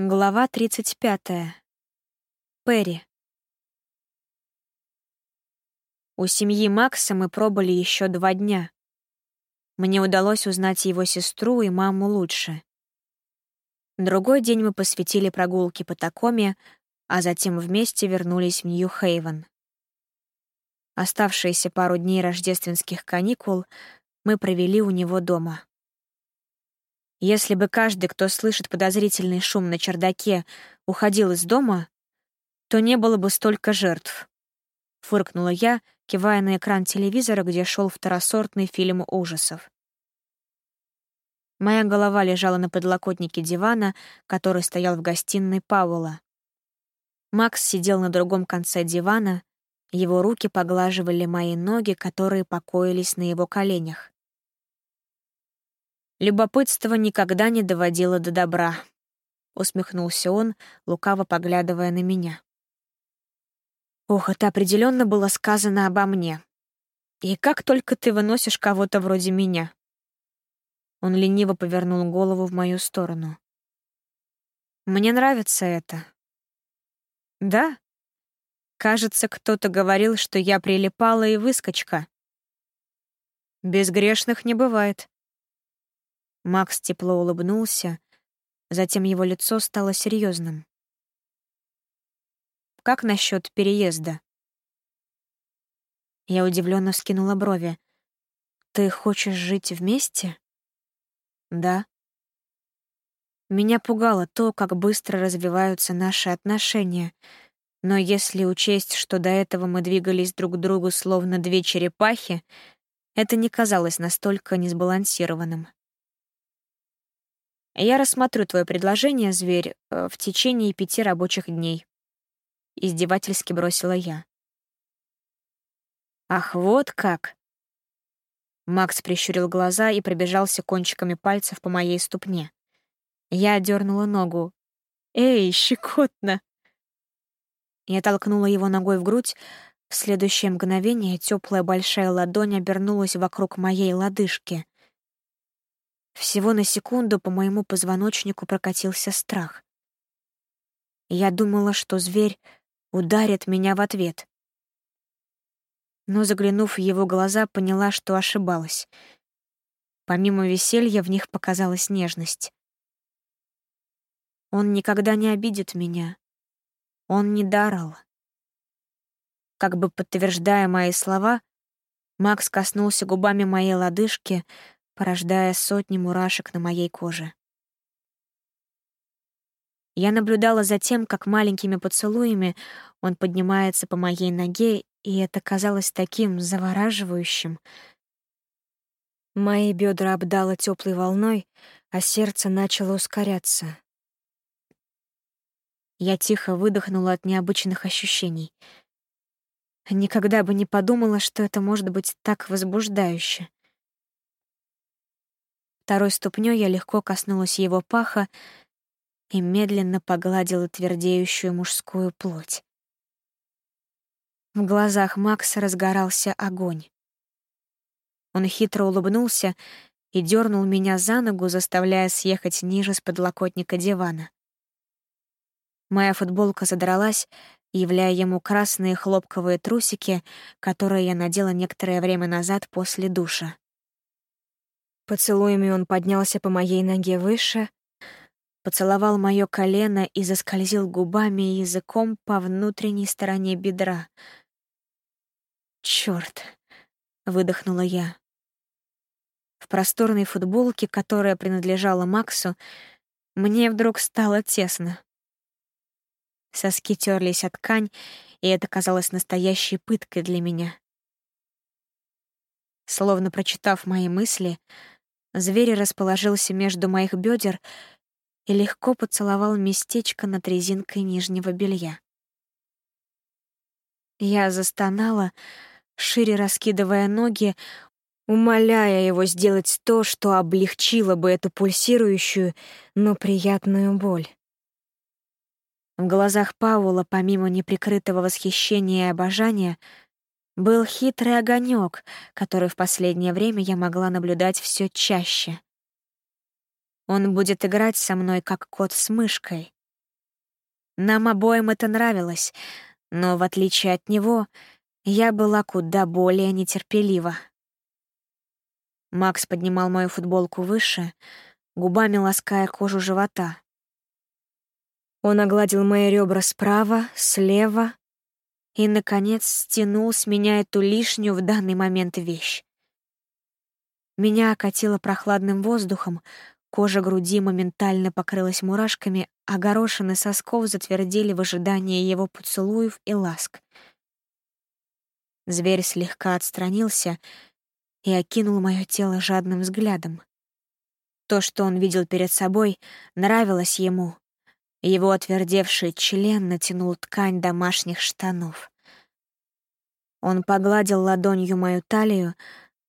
Глава 35. Перри. У семьи Макса мы пробыли еще два дня. Мне удалось узнать его сестру и маму лучше. Другой день мы посвятили прогулке по Такоме, а затем вместе вернулись в Нью-Хейвен. Оставшиеся пару дней рождественских каникул мы провели у него дома. Если бы каждый, кто слышит подозрительный шум на чердаке, уходил из дома, то не было бы столько жертв. Фыркнула я, кивая на экран телевизора, где шел второсортный фильм ужасов. Моя голова лежала на подлокотнике дивана, который стоял в гостиной Пауэлла. Макс сидел на другом конце дивана, его руки поглаживали мои ноги, которые покоились на его коленях. Любопытство никогда не доводило до добра, усмехнулся он, лукаво поглядывая на меня. Ох, это определенно было сказано обо мне. И как только ты выносишь кого-то вроде меня. Он лениво повернул голову в мою сторону. Мне нравится это. Да? Кажется, кто-то говорил, что я прилипала и выскочка. Безгрешных не бывает. Макс тепло улыбнулся, затем его лицо стало серьезным. «Как насчет переезда?» Я удивленно вскинула брови. «Ты хочешь жить вместе?» «Да». Меня пугало то, как быстро развиваются наши отношения, но если учесть, что до этого мы двигались друг к другу словно две черепахи, это не казалось настолько несбалансированным. Я рассмотрю твое предложение, зверь, э, в течение пяти рабочих дней. Издевательски бросила я. Ах, вот как. Макс прищурил глаза и пробежался кончиками пальцев по моей ступне. Я дернула ногу. Эй, щекотно. Я толкнула его ногой в грудь. В следующее мгновение теплая большая ладонь обернулась вокруг моей лодыжки. Всего на секунду по моему позвоночнику прокатился страх. Я думала, что зверь ударит меня в ответ. Но, заглянув в его глаза, поняла, что ошибалась. Помимо веселья в них показалась нежность. Он никогда не обидит меня. Он не дарал. Как бы подтверждая мои слова, Макс коснулся губами моей лодыжки, порождая сотни мурашек на моей коже. Я наблюдала за тем, как маленькими поцелуями он поднимается по моей ноге, и это казалось таким завораживающим. Мои бедра обдало теплой волной, а сердце начало ускоряться. Я тихо выдохнула от необычных ощущений. Никогда бы не подумала, что это может быть так возбуждающе. Второй ступнёй я легко коснулась его паха и медленно погладила твердеющую мужскую плоть. В глазах Макса разгорался огонь. Он хитро улыбнулся и дернул меня за ногу, заставляя съехать ниже с подлокотника дивана. Моя футболка задралась, являя ему красные хлопковые трусики, которые я надела некоторое время назад после душа. Поцелуями он поднялся по моей ноге выше, поцеловал моё колено и заскользил губами и языком по внутренней стороне бедра. «Чёрт!» — выдохнула я. В просторной футболке, которая принадлежала Максу, мне вдруг стало тесно. Соски терлись от ткань, и это казалось настоящей пыткой для меня. Словно прочитав мои мысли, Зверь расположился между моих бедер и легко поцеловал местечко над резинкой нижнего белья. Я застонала, шире раскидывая ноги, умоляя его сделать то, что облегчило бы эту пульсирующую, но приятную боль. В глазах Паула, помимо неприкрытого восхищения и обожания, был хитрый огонек, который в последнее время я могла наблюдать все чаще. Он будет играть со мной, как кот с мышкой, Нам обоим это нравилось, но, в отличие от него, я была куда более нетерпелива. Макс поднимал мою футболку выше, губами лаская кожу живота. Он огладил мои ребра справа, слева и, наконец, стянул с меня эту лишнюю в данный момент вещь. Меня окатило прохладным воздухом, кожа груди моментально покрылась мурашками, а горошины сосков затвердели в ожидании его поцелуев и ласк. Зверь слегка отстранился и окинул мое тело жадным взглядом. То, что он видел перед собой, нравилось ему. Его отвердевший член натянул ткань домашних штанов. Он погладил ладонью мою талию,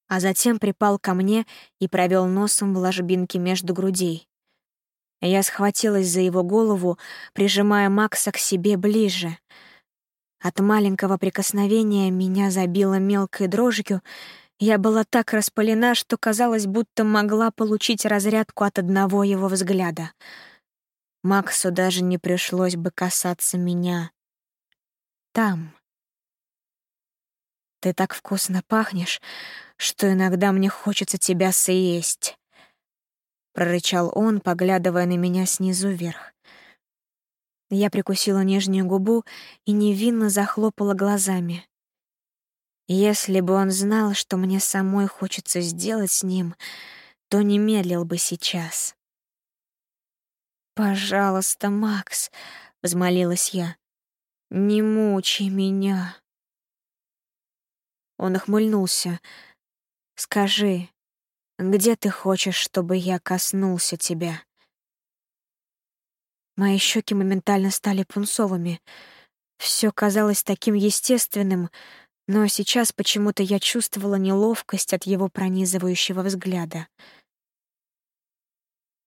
а затем припал ко мне и провел носом в ложбинке между грудей. Я схватилась за его голову, прижимая Макса к себе ближе. От маленького прикосновения меня забило мелкой дрожью. Я была так распалена, что казалось, будто могла получить разрядку от одного его взгляда. Максу даже не пришлось бы касаться меня. Там. Ты так вкусно пахнешь, что иногда мне хочется тебя съесть», — прорычал он, поглядывая на меня снизу вверх. Я прикусила нижнюю губу и невинно захлопала глазами. Если бы он знал, что мне самой хочется сделать с ним, то не медлил бы сейчас. «Пожалуйста, Макс», — взмолилась я, — «не мучай меня». Он охмыльнулся, Скажи, где ты хочешь, чтобы я коснулся тебя?» Мои щеки моментально стали пунцовыми. Все казалось таким естественным, но сейчас почему-то я чувствовала неловкость от его пронизывающего взгляда.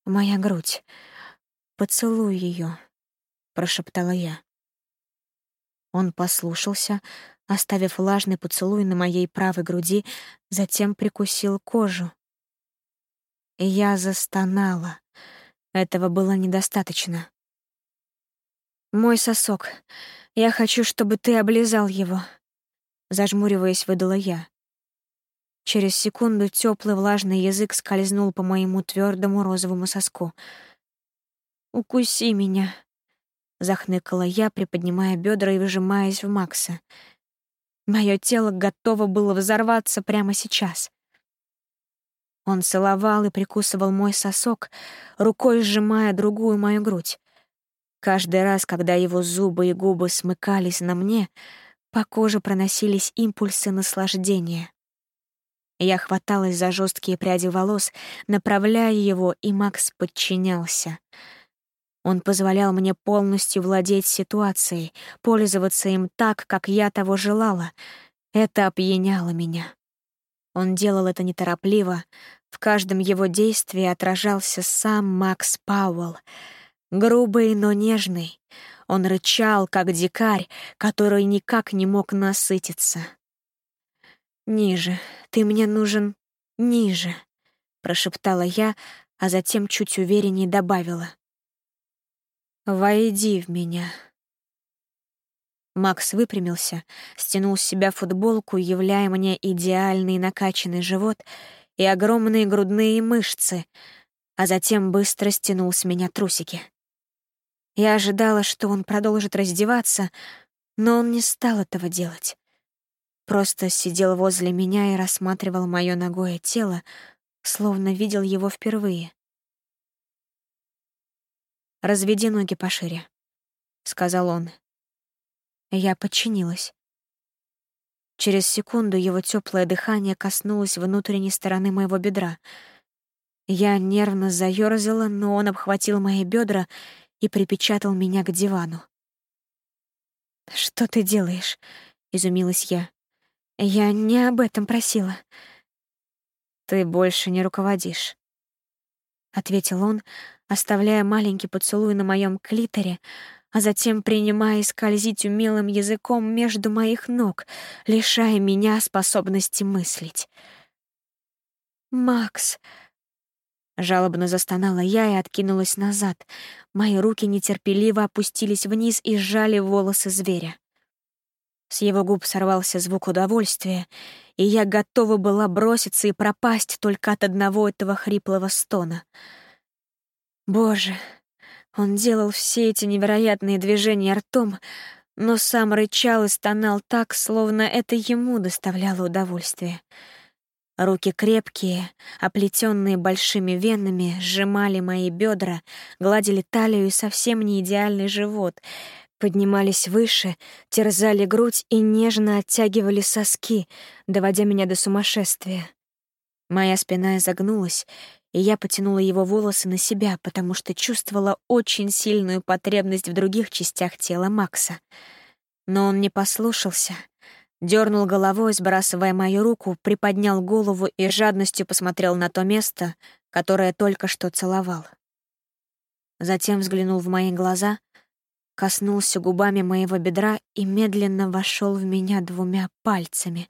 «Моя грудь. Поцелуй ее, прошептала я. Он послушался, оставив влажный поцелуй на моей правой груди, затем прикусил кожу. Я застонала. Этого было недостаточно. «Мой сосок. Я хочу, чтобы ты облизал его», — зажмуриваясь, выдала я. Через секунду теплый влажный язык скользнул по моему твердому розовому соску. «Укуси меня», — захныкала я, приподнимая бедра и выжимаясь в Макса — Мое тело готово было взорваться прямо сейчас. Он целовал и прикусывал мой сосок, рукой сжимая другую мою грудь. Каждый раз, когда его зубы и губы смыкались на мне, по коже проносились импульсы наслаждения. Я хваталась за жесткие пряди волос, направляя его, и Макс подчинялся — он позволял мне полностью владеть ситуацией, пользоваться им так, как я того желала. Это опьяняло меня. Он делал это неторопливо. В каждом его действии отражался сам Макс Пауэлл. Грубый, но нежный. Он рычал, как дикарь, который никак не мог насытиться. «Ниже. Ты мне нужен ниже», — прошептала я, а затем чуть увереннее добавила. «Войди в меня». Макс выпрямился, стянул с себя футболку, являя мне идеальный накачанный живот и огромные грудные мышцы, а затем быстро стянул с меня трусики. Я ожидала, что он продолжит раздеваться, но он не стал этого делать. Просто сидел возле меня и рассматривал моё ногое тело, словно видел его впервые. «Разведи ноги пошире», — сказал он. Я подчинилась. Через секунду его теплое дыхание коснулось внутренней стороны моего бедра. Я нервно заёрзала, но он обхватил мои бедра и припечатал меня к дивану. «Что ты делаешь?» — изумилась я. «Я не об этом просила». «Ты больше не руководишь», — ответил он, оставляя маленький поцелуй на моем клиторе, а затем принимая скользить умелым языком между моих ног, лишая меня способности мыслить. «Макс!» Жалобно застонала я и откинулась назад. Мои руки нетерпеливо опустились вниз и сжали волосы зверя. С его губ сорвался звук удовольствия, и я готова была броситься и пропасть только от одного этого хриплого стона. Боже, он делал все эти невероятные движения ртом, но сам рычал и стонал так, словно это ему доставляло удовольствие. Руки крепкие, оплетенные большими венами, сжимали мои бедра, гладили талию и совсем не идеальный живот, поднимались выше, терзали грудь и нежно оттягивали соски, доводя меня до сумасшествия. Моя спина изогнулась, и я потянула его волосы на себя, потому что чувствовала очень сильную потребность в других частях тела Макса. Но он не послушался, дернул головой, сбрасывая мою руку, приподнял голову и жадностью посмотрел на то место, которое только что целовал. Затем взглянул в мои глаза, коснулся губами моего бедра и медленно вошел в меня двумя пальцами.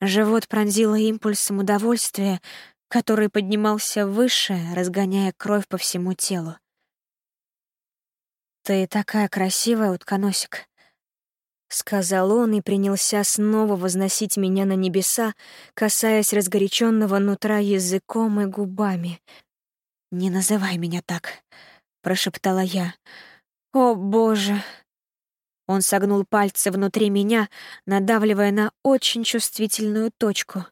Живот пронзило импульсом удовольствия, который поднимался выше, разгоняя кровь по всему телу. «Ты такая красивая, утконосик», — сказал он и принялся снова возносить меня на небеса, касаясь разгоряченного нутра языком и губами. «Не называй меня так», — прошептала я. «О, Боже!» Он согнул пальцы внутри меня, надавливая на очень чувствительную точку.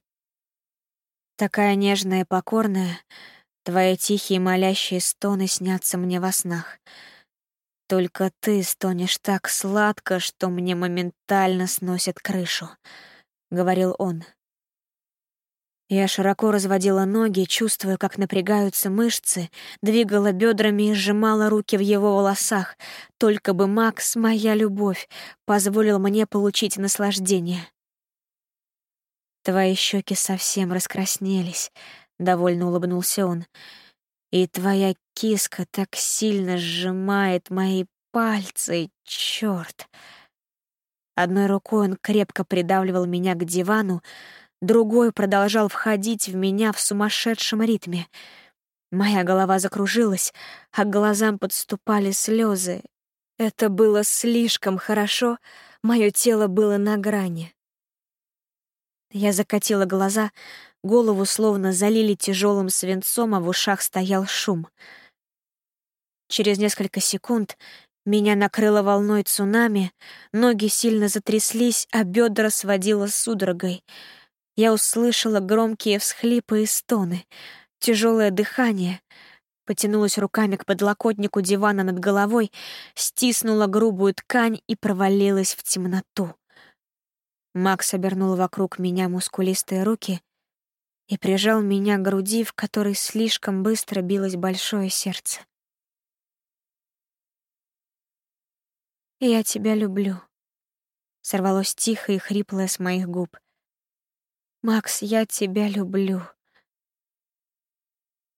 Такая нежная и покорная, твои тихие молящие стоны снятся мне во снах. Только ты стонешь так сладко, что мне моментально сносит крышу, — говорил он. Я широко разводила ноги, чувствуя, как напрягаются мышцы, двигала бедрами и сжимала руки в его волосах, только бы Макс, моя любовь, позволил мне получить наслаждение. Твои щеки совсем раскраснелись, довольно улыбнулся он. И твоя киска так сильно сжимает мои пальцы, черт. Одной рукой он крепко придавливал меня к дивану, другой продолжал входить в меня в сумасшедшем ритме. Моя голова закружилась, а к глазам подступали слезы. Это было слишком хорошо, мое тело было на грани. Я закатила глаза, голову словно залили тяжелым свинцом, а в ушах стоял шум. Через несколько секунд меня накрыло волной цунами, ноги сильно затряслись, а бедра сводило судорогой. Я услышала громкие всхлипы и стоны, тяжелое дыхание — потянулась руками к подлокотнику дивана над головой, стиснула грубую ткань и провалилась в темноту. Макс обернул вокруг меня мускулистые руки и прижал меня к груди, в которой слишком быстро билось большое сердце. «Я тебя люблю», — сорвалось тихо и хриплое с моих губ. «Макс, я тебя люблю».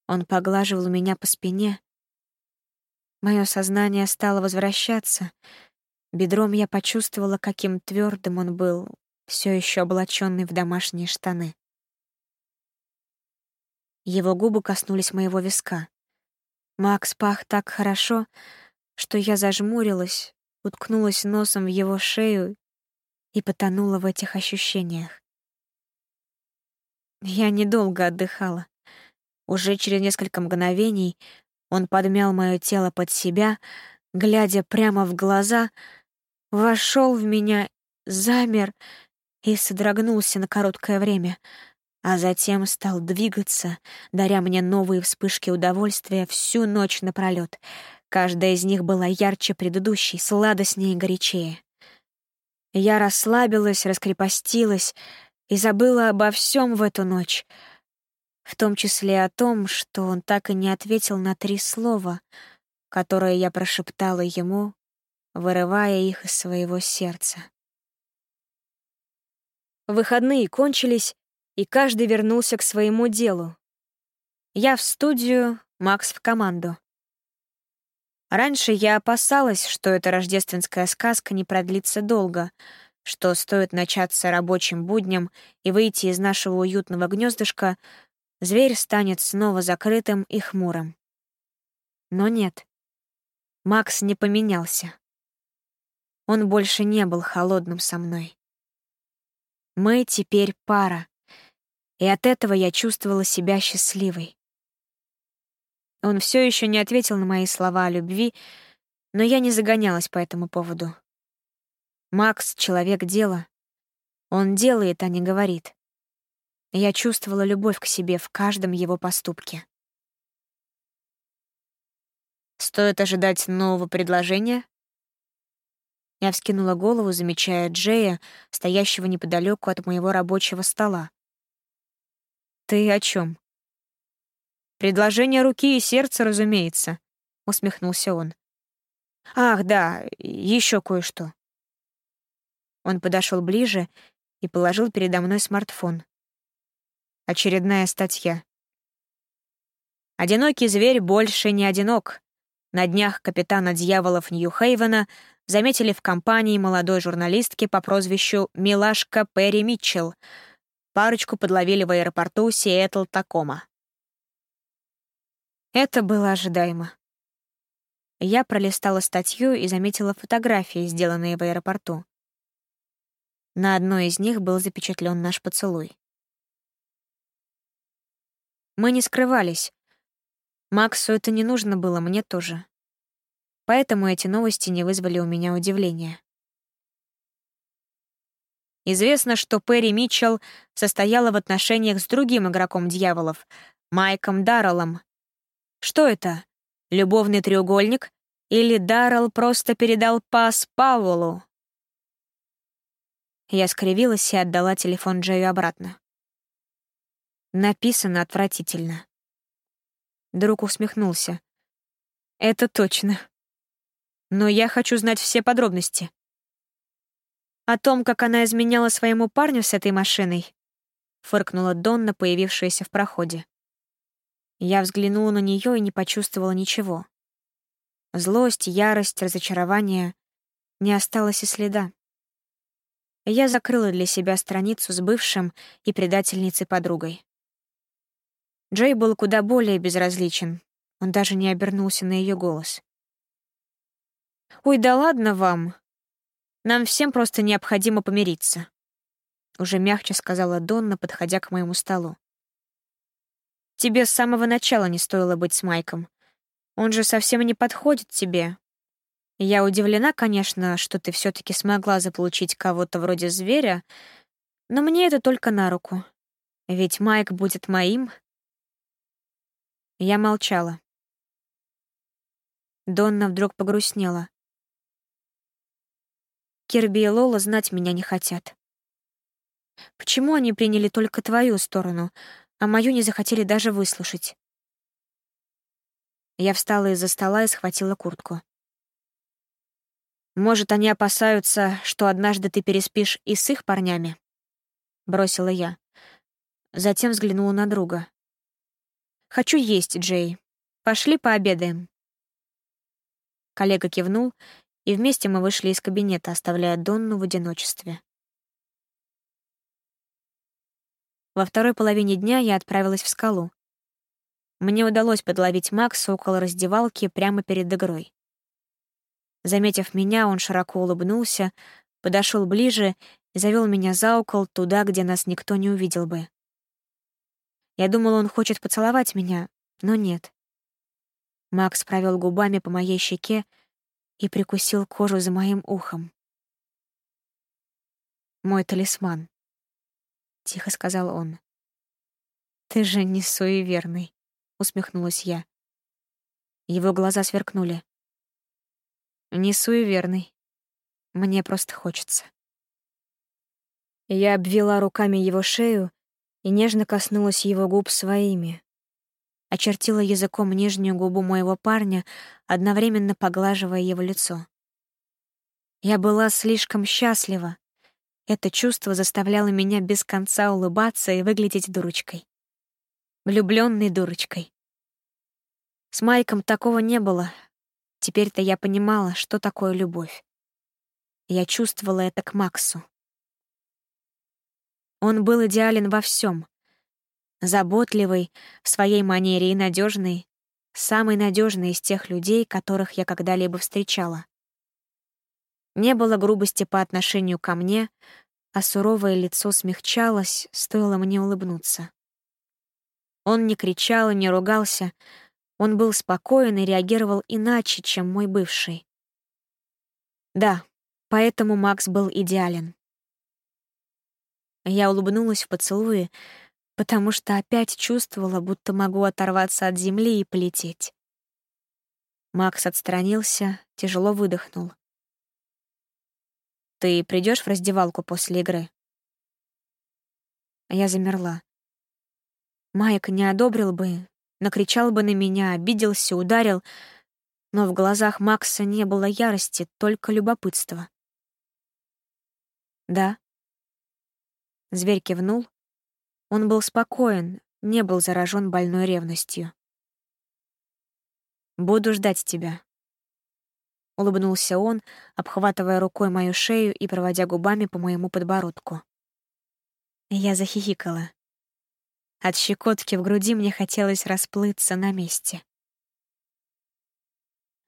Он поглаживал меня по спине. Мое сознание стало возвращаться. Бедром я почувствовала, каким твердым он был, все еще облаченный в домашние штаны. Его губы коснулись моего виска. Макс пах так хорошо, что я зажмурилась, уткнулась носом в его шею и потонула в этих ощущениях. Я недолго отдыхала. Уже через несколько мгновений он подмял мое тело под себя, глядя прямо в глаза, вошел в меня, замер и содрогнулся на короткое время, а затем стал двигаться, даря мне новые вспышки удовольствия всю ночь напролёт. Каждая из них была ярче предыдущей, сладостнее и горячее. Я расслабилась, раскрепостилась и забыла обо всем в эту ночь, в том числе о том, что он так и не ответил на три слова, которые я прошептала ему, вырывая их из своего сердца. Выходные кончились, и каждый вернулся к своему делу. Я в студию, Макс в команду. Раньше я опасалась, что эта рождественская сказка не продлится долго, что стоит начаться рабочим буднем и выйти из нашего уютного гнездышка, зверь станет снова закрытым и хмурым. Но нет. Макс не поменялся. Он больше не был холодным со мной. Мы теперь пара, и от этого я чувствовала себя счастливой. Он все еще не ответил на мои слова о любви, но я не загонялась по этому поводу. Макс — человек дела. Он делает, а не говорит. Я чувствовала любовь к себе в каждом его поступке. «Стоит ожидать нового предложения?» Я вскинула голову, замечая Джея, стоящего неподалеку от моего рабочего стола. «Ты о чем? «Предложение руки и сердца, разумеется», — усмехнулся он. «Ах, да, еще кое-что». Он подошел ближе и положил передо мной смартфон. Очередная статья. Одинокий зверь больше не одинок. На днях капитана дьяволов Нью-Хейвена заметили в компании молодой журналистки по прозвищу Милашка Перри Митчелл. Парочку подловили в аэропорту Сиэтл-Такома. Это было ожидаемо. Я пролистала статью и заметила фотографии, сделанные в аэропорту. На одной из них был запечатлен наш поцелуй. Мы не скрывались. Максу это не нужно было, мне тоже. Поэтому эти новости не вызвали у меня удивления. Известно, что Перри Митчелл состояла в отношениях с другим игроком дьяволов, Майком Дарреллом. Что это? Любовный треугольник? Или Даррелл просто передал пас Пауэллу? Я скривилась и отдала телефон Джею обратно. Написано отвратительно. Друг усмехнулся. Это точно. Но я хочу знать все подробности. О том, как она изменяла своему парню с этой машиной, фыркнула Донна, появившаяся в проходе. Я взглянула на нее и не почувствовала ничего. Злость, ярость, разочарование — не осталось и следа. Я закрыла для себя страницу с бывшим и предательницей подругой. Джей был куда более безразличен. Он даже не обернулся на ее голос. «Ой, да ладно вам. Нам всем просто необходимо помириться», — уже мягче сказала Донна, подходя к моему столу. «Тебе с самого начала не стоило быть с Майком. Он же совсем не подходит тебе. Я удивлена, конечно, что ты все таки смогла заполучить кого-то вроде зверя, но мне это только на руку. Ведь Майк будет моим, я молчала. Донна вдруг погрустнела. Кирби и Лола знать меня не хотят. Почему они приняли только твою сторону, а мою не захотели даже выслушать? Я встала из-за стола и схватила куртку. «Может, они опасаются, что однажды ты переспишь и с их парнями?» — бросила я. Затем взглянула на друга. «Хочу есть, Джей. Пошли пообедаем». Коллега кивнул, и вместе мы вышли из кабинета, оставляя Донну в одиночестве. Во второй половине дня я отправилась в скалу. Мне удалось подловить Макса около раздевалки прямо перед игрой. Заметив меня, он широко улыбнулся, подошел ближе и завел меня за угол туда, где нас никто не увидел бы. Я думала, он хочет поцеловать меня, но нет. Макс провел губами по моей щеке и прикусил кожу за моим ухом. «Мой талисман», — тихо сказал он. «Ты же не суеверный», — усмехнулась я. Его глаза сверкнули. «Не суеверный. Мне просто хочется». Я обвела руками его шею и нежно коснулась его губ своими. Очертила языком нижнюю губу моего парня, одновременно поглаживая его лицо. Я была слишком счастлива. Это чувство заставляло меня без конца улыбаться и выглядеть дурочкой. Влюблённой дурочкой. С Майком такого не было. Теперь-то я понимала, что такое любовь. Я чувствовала это к Максу. Он был идеален во всем. Заботливый, в своей манере и надежный, самый надежный из тех людей, которых я когда-либо встречала. Не было грубости по отношению ко мне, а суровое лицо смягчалось, стоило мне улыбнуться. Он не кричал и не ругался, он был спокоен и реагировал иначе, чем мой бывший. Да, поэтому Макс был идеален. Я улыбнулась в поцелуе, потому что опять чувствовала, будто могу оторваться от земли и полететь. Макс отстранился, тяжело выдохнул. «Ты придешь в раздевалку после игры?» Я замерла. Майк не одобрил бы, накричал бы на меня, обиделся, ударил, но в глазах Макса не было ярости, только любопытство. «Да». Зверь кивнул. Он был спокоен, не был заражен больной ревностью. «Буду ждать тебя», — улыбнулся он, обхватывая рукой мою шею и проводя губами по моему подбородку. Я захихикала. От щекотки в груди мне хотелось расплыться на месте.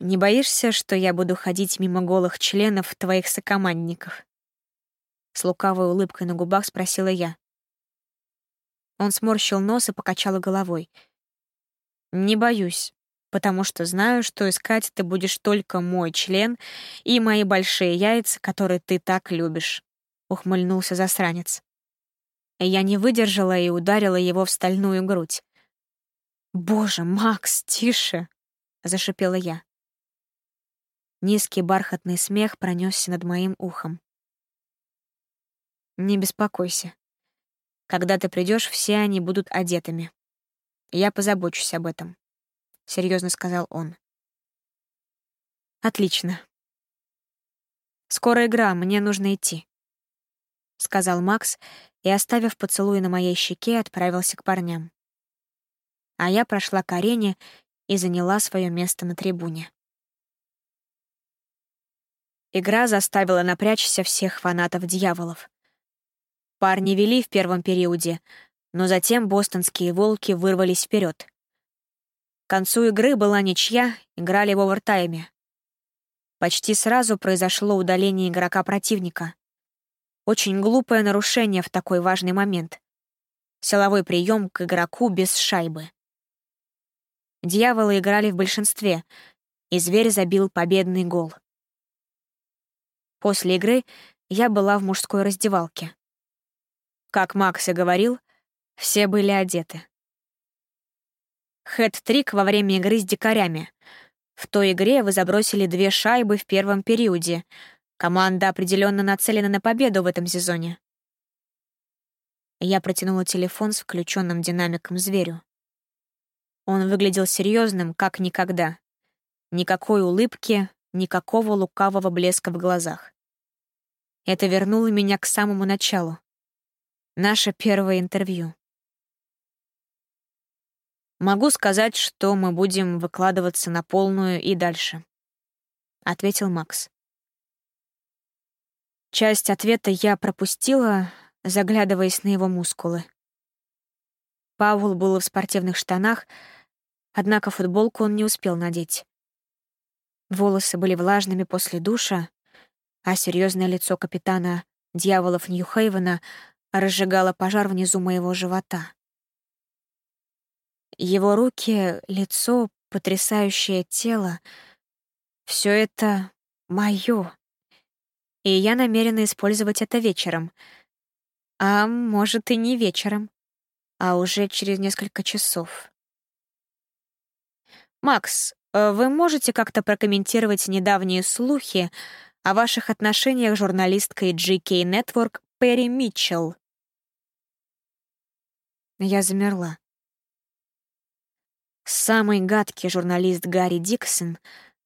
«Не боишься, что я буду ходить мимо голых членов твоих сокомандников?» С лукавой улыбкой на губах спросила я. Он сморщил нос и покачал головой. «Не боюсь, потому что знаю, что искать ты будешь только мой член и мои большие яйца, которые ты так любишь», — ухмыльнулся засранец. Я не выдержала и ударила его в стальную грудь. «Боже, Макс, тише!» — зашипела я. Низкий бархатный смех пронесся над моим ухом. «Не беспокойся. Когда ты придешь, все они будут одетыми. Я позабочусь об этом», — серьезно сказал он. «Отлично. Скоро игра, мне нужно идти», — сказал Макс и, оставив поцелуй на моей щеке, отправился к парням. А я прошла к арене и заняла свое место на трибуне. Игра заставила напрячься всех фанатов дьяволов. Парни вели в первом периоде, но затем бостонские волки вырвались вперед. К концу игры была ничья, играли в овертайме. Почти сразу произошло удаление игрока противника. Очень глупое нарушение в такой важный момент. Силовой прием к игроку без шайбы. Дьяволы играли в большинстве, и зверь забил победный гол. После игры я была в мужской раздевалке. Как Макс говорил, все были одеты. Хэт-трик во время игры с дикарями. В той игре вы забросили две шайбы в первом периоде — Команда определенно нацелена на победу в этом сезоне. Я протянула телефон с включенным динамиком зверю. Он выглядел серьезным, как никогда. Никакой улыбки, никакого лукавого блеска в глазах. Это вернуло меня к самому началу. Наше первое интервью. «Могу сказать, что мы будем выкладываться на полную и дальше», — ответил Макс. Часть ответа я пропустила, заглядываясь на его мускулы. Паул был в спортивных штанах, однако футболку он не успел надеть. Волосы были влажными после душа, а серьезное лицо капитана дьяволов Нью-Хейвена разжигало пожар внизу моего живота. Его руки, лицо, потрясающее тело — все это моё и я намерена использовать это вечером. А может, и не вечером, а уже через несколько часов. «Макс, э, вы можете как-то прокомментировать недавние слухи о ваших отношениях с журналисткой GK Network Перри Митчелл?» Я замерла. Самый гадкий журналист Гарри Диксон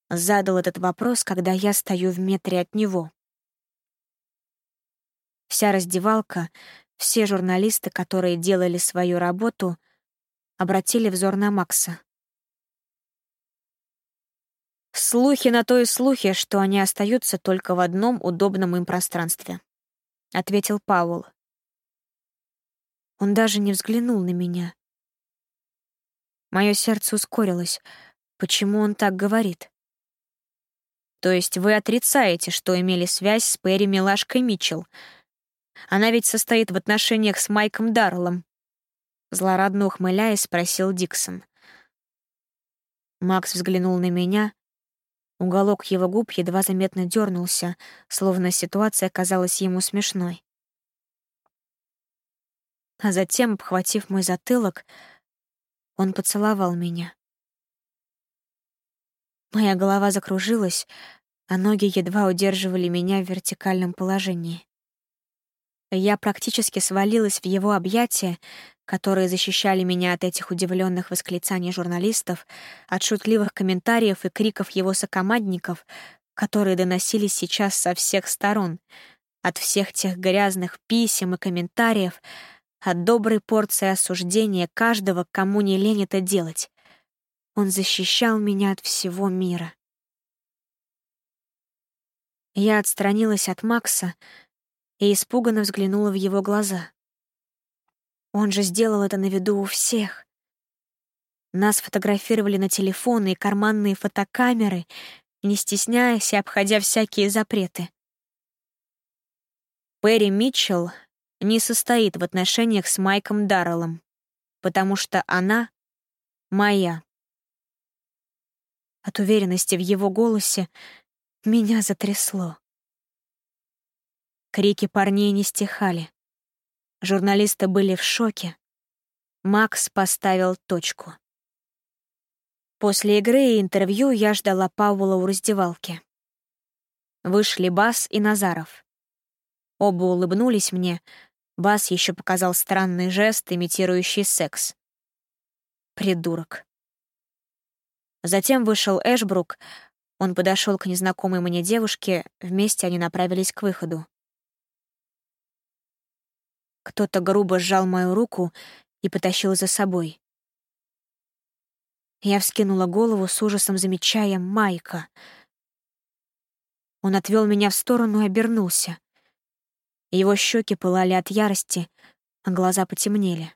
задал этот вопрос, когда я стою в метре от него. Вся раздевалка, все журналисты, которые делали свою работу, обратили взор на Макса. «Слухи на то и слухи, что они остаются только в одном удобном им пространстве», — ответил Пауэлл. Он даже не взглянул на меня, Мое сердце ускорилось. Почему он так говорит? То есть вы отрицаете, что имели связь с Перри Милашкой Митчелл? Она ведь состоит в отношениях с Майком Дарлом. Злорадно ухмыляясь, спросил Диксон. Макс взглянул на меня. Уголок его губ едва заметно дернулся, словно ситуация казалась ему смешной. А затем, обхватив мой затылок, он поцеловал меня. Моя голова закружилась, а ноги едва удерживали меня в вертикальном положении. Я практически свалилась в его объятия, которые защищали меня от этих удивленных восклицаний журналистов, от шутливых комментариев и криков его сокомандников, которые доносились сейчас со всех сторон, от всех тех грязных писем и комментариев, от доброй порции осуждения каждого, кому не лень это делать. Он защищал меня от всего мира. Я отстранилась от Макса и испуганно взглянула в его глаза. Он же сделал это на виду у всех. Нас фотографировали на телефоны и карманные фотокамеры, не стесняясь и обходя всякие запреты. Перри Митчелл не состоит в отношениях с Майком Дарреллом, потому что она моя. От уверенности в его голосе меня затрясло. Крики парней не стихали. Журналисты были в шоке. Макс поставил точку. После игры и интервью я ждала Паула у раздевалки. Вышли Бас и Назаров. Оба улыбнулись мне. Бас еще показал странный жест, имитирующий секс. Придурок. Затем вышел Эшбрук. Он подошел к незнакомой мне девушке, вместе они направились к выходу. Кто-то грубо сжал мою руку и потащил за собой. Я вскинула голову с ужасом, замечая Майка. Он отвел меня в сторону и обернулся. Его щеки пылали от ярости, а глаза потемнели.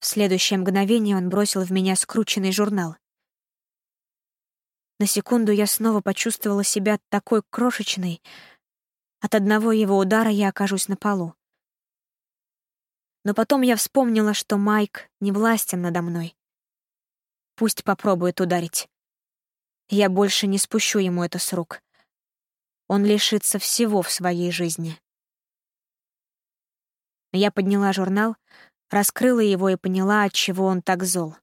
В следующее мгновение он бросил в меня скрученный журнал. На секунду я снова почувствовала себя такой крошечной. От одного его удара я окажусь на полу. Но потом я вспомнила, что Майк не властен надо мной. Пусть попробует ударить. Я больше не спущу ему это с рук. Он лишится всего в своей жизни. Я подняла журнал, раскрыла его и поняла, от чего он так зол.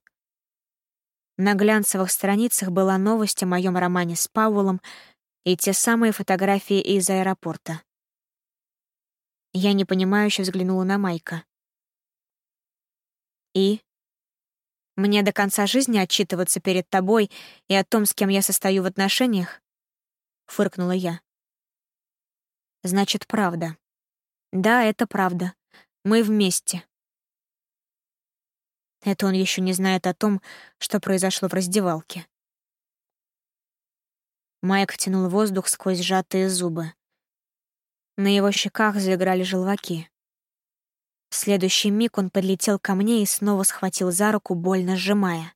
На глянцевых страницах была новость о моем романе с Пауэллом и те самые фотографии из аэропорта. Я непонимающе взглянула на Майка. И? Мне до конца жизни отчитываться перед тобой и о том, с кем я состою в отношениях? Фыркнула я. Значит, правда. Да, это правда. Мы вместе. Это он еще не знает о том, что произошло в раздевалке. Майк втянул воздух сквозь сжатые зубы. На его щеках заиграли желваки. В следующий миг он подлетел ко мне и снова схватил за руку, больно сжимая.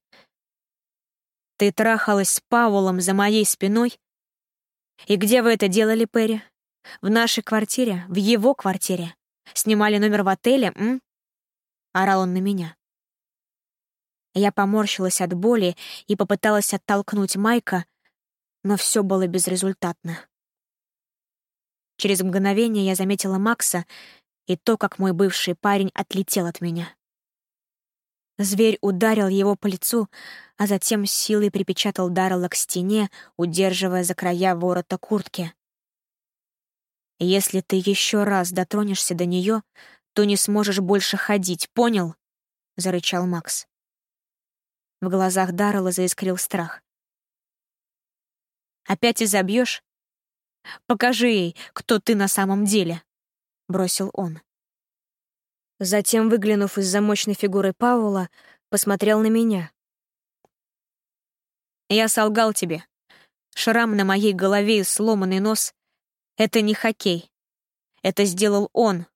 «Ты трахалась с Паулом за моей спиной? И где вы это делали, Перри? В нашей квартире? В его квартире? Снимали номер в отеле, м?» Орал он на меня. Я поморщилась от боли и попыталась оттолкнуть Майка, но все было безрезультатно. Через мгновение я заметила Макса и то, как мой бывший парень отлетел от меня. Зверь ударил его по лицу, а затем силой припечатал Даррелла к стене, удерживая за края ворота куртки. «Если ты еще раз дотронешься до нее, то не сможешь больше ходить, понял?» — зарычал Макс. В глазах Даррелла заискрил страх. «Опять изобьешь? Покажи ей, кто ты на самом деле!» — бросил он. Затем, выглянув из-за мощной фигуры Паула, посмотрел на меня. «Я солгал тебе. Шрам на моей голове и сломанный нос — это не хоккей. Это сделал он.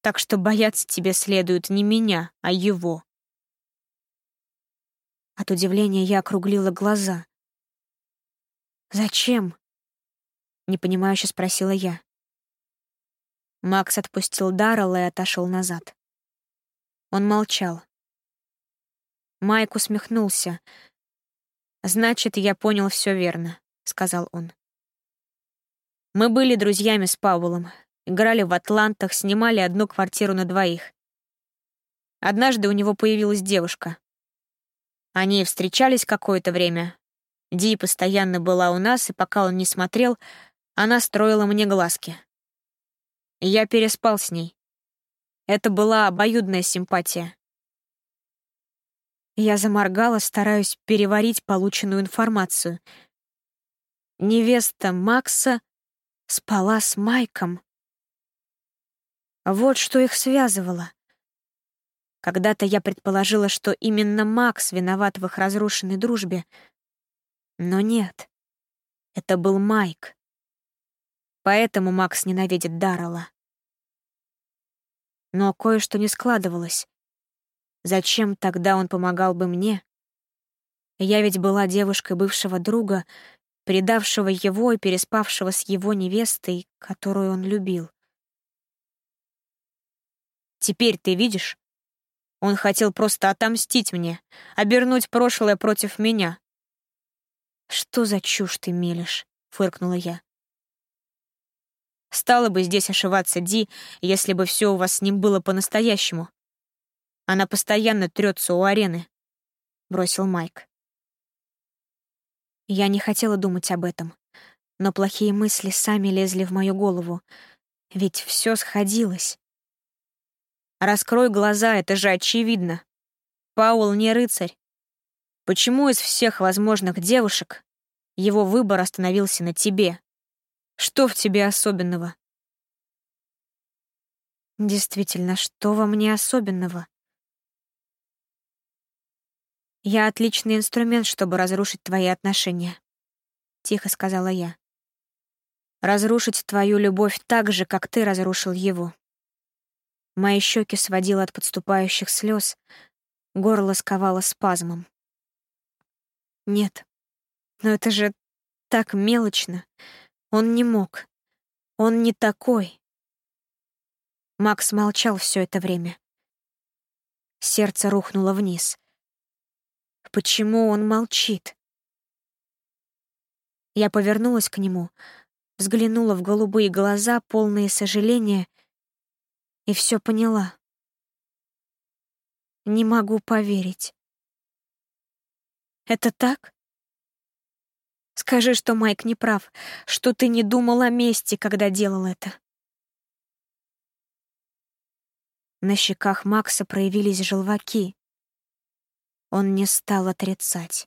Так что бояться тебе следует не меня, а его». От удивления я округлила глаза. «Зачем?» — непонимающе спросила я. Макс отпустил Даррелла и отошел назад. Он молчал. Майк усмехнулся. «Значит, я понял все верно», — сказал он. «Мы были друзьями с Паулом, играли в Атлантах, снимали одну квартиру на двоих. Однажды у него появилась девушка. Они встречались какое-то время. Ди постоянно была у нас, и пока он не смотрел, она строила мне глазки. Я переспал с ней. Это была обоюдная симпатия. Я заморгала, стараюсь переварить полученную информацию. Невеста Макса спала с Майком. Вот что их связывало. Когда-то я предположила, что именно Макс виноват в их разрушенной дружбе. Но нет, это был Майк. Поэтому Макс ненавидит Даррелла. Но кое-что не складывалось. Зачем тогда он помогал бы мне? Я ведь была девушкой бывшего друга, предавшего его и переспавшего с его невестой, которую он любил. Теперь ты видишь? Он хотел просто отомстить мне, обернуть прошлое против меня. «Что за чушь ты мелешь?» — фыркнула я. Стало бы здесь ошиваться Ди, если бы все у вас с ним было по-настоящему. Она постоянно трется у арены», — бросил Майк. Я не хотела думать об этом, но плохие мысли сами лезли в мою голову, ведь все сходилось. Раскрой глаза, это же очевидно. Паул не рыцарь. Почему из всех возможных девушек его выбор остановился на тебе? Что в тебе особенного? Действительно, что во мне особенного? Я отличный инструмент, чтобы разрушить твои отношения, тихо сказала я. Разрушить твою любовь так же, как ты разрушил его. Мои щеки сводило от подступающих слез, горло сковало спазмом. Нет, но это же так мелочно. Он не мог. Он не такой. Макс молчал все это время. Сердце рухнуло вниз. Почему он молчит? Я повернулась к нему, взглянула в голубые глаза, полные сожаления, и все поняла. Не могу поверить. Это так? Скажи, что Майк не прав, что ты не думал о мести, когда делал это. На щеках Макса проявились желваки. Он не стал отрицать.